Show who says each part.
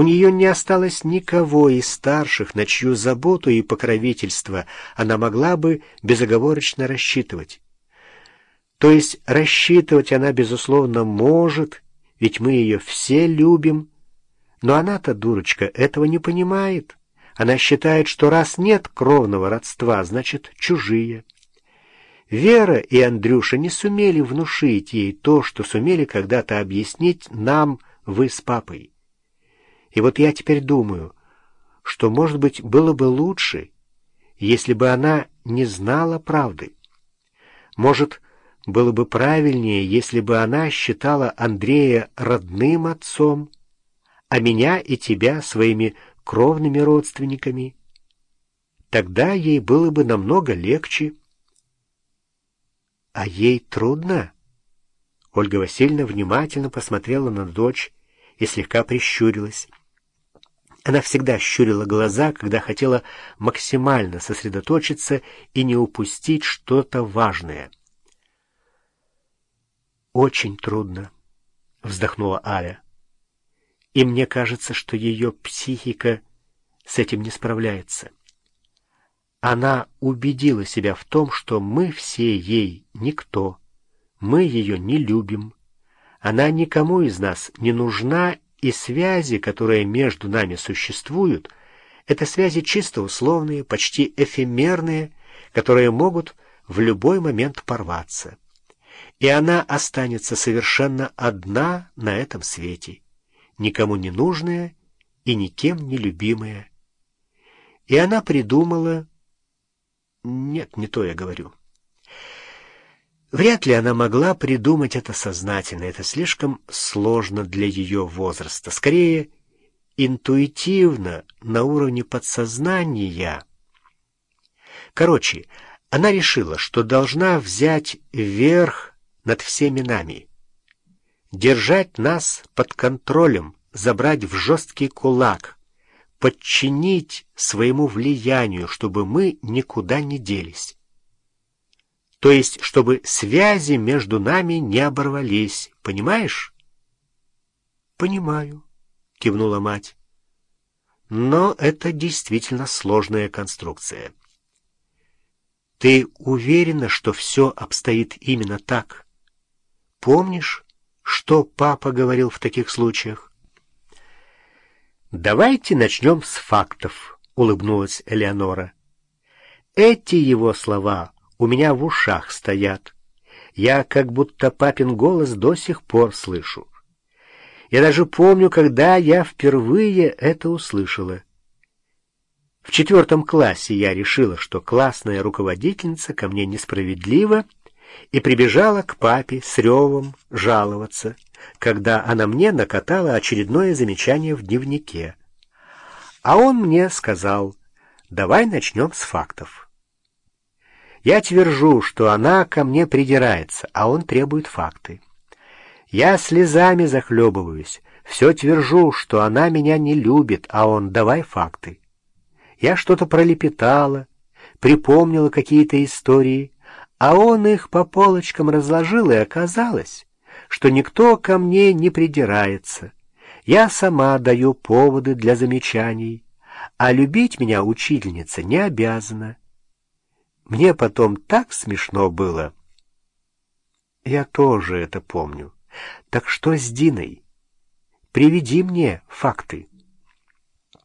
Speaker 1: У нее не осталось никого из старших, на чью заботу и покровительство она могла бы безоговорочно рассчитывать. То есть рассчитывать она, безусловно, может, ведь мы ее все любим, но она-то, дурочка, этого не понимает. Она считает, что раз нет кровного родства, значит, чужие. Вера и Андрюша не сумели внушить ей то, что сумели когда-то объяснить нам вы с папой. И вот я теперь думаю, что, может быть, было бы лучше, если бы она не знала правды. Может, было бы правильнее, если бы она считала Андрея родным отцом, а меня и тебя своими кровными родственниками. Тогда ей было бы намного легче. А ей трудно? Ольга Васильевна внимательно посмотрела на дочь и слегка прищурилась. Она всегда щурила глаза, когда хотела максимально сосредоточиться и не упустить что-то важное. «Очень трудно», — вздохнула Аля. «И мне кажется, что ее психика с этим не справляется». Она убедила себя в том, что мы все ей никто, мы ее не любим. Она никому из нас не нужна, и связи, которые между нами существуют, это связи чисто условные, почти эфемерные, которые могут в любой момент порваться. И она останется совершенно одна на этом свете, никому не нужная и никем не любимая. И она придумала нет, не то я говорю. Вряд ли она могла придумать это сознательно, это слишком сложно для ее возраста. Скорее, интуитивно, на уровне подсознания. Короче, она решила, что должна взять верх над всеми нами. Держать нас под контролем, забрать в жесткий кулак — подчинить своему влиянию, чтобы мы никуда не делись. То есть, чтобы связи между нами не оборвались, понимаешь? Понимаю, кивнула мать. Но это действительно сложная конструкция. Ты уверена, что все обстоит именно так? Помнишь, что папа говорил в таких случаях? «Давайте начнем с фактов», — улыбнулась Элеонора. «Эти его слова у меня в ушах стоят. Я как будто папин голос до сих пор слышу. Я даже помню, когда я впервые это услышала. В четвертом классе я решила, что классная руководительница ко мне несправедлива, и прибежала к папе с ревом жаловаться, когда она мне накатала очередное замечание в дневнике. А он мне сказал, давай начнем с фактов. Я твержу, что она ко мне придирается, а он требует факты. Я слезами захлебываюсь, все твержу, что она меня не любит, а он давай факты. Я что-то пролепетала, припомнила какие-то истории, а он их по полочкам разложил, и оказалось, что никто ко мне не придирается. Я сама даю поводы для замечаний, а любить меня учительница не обязана. Мне потом так смешно было. Я тоже это помню. Так что с Диной? Приведи мне факты.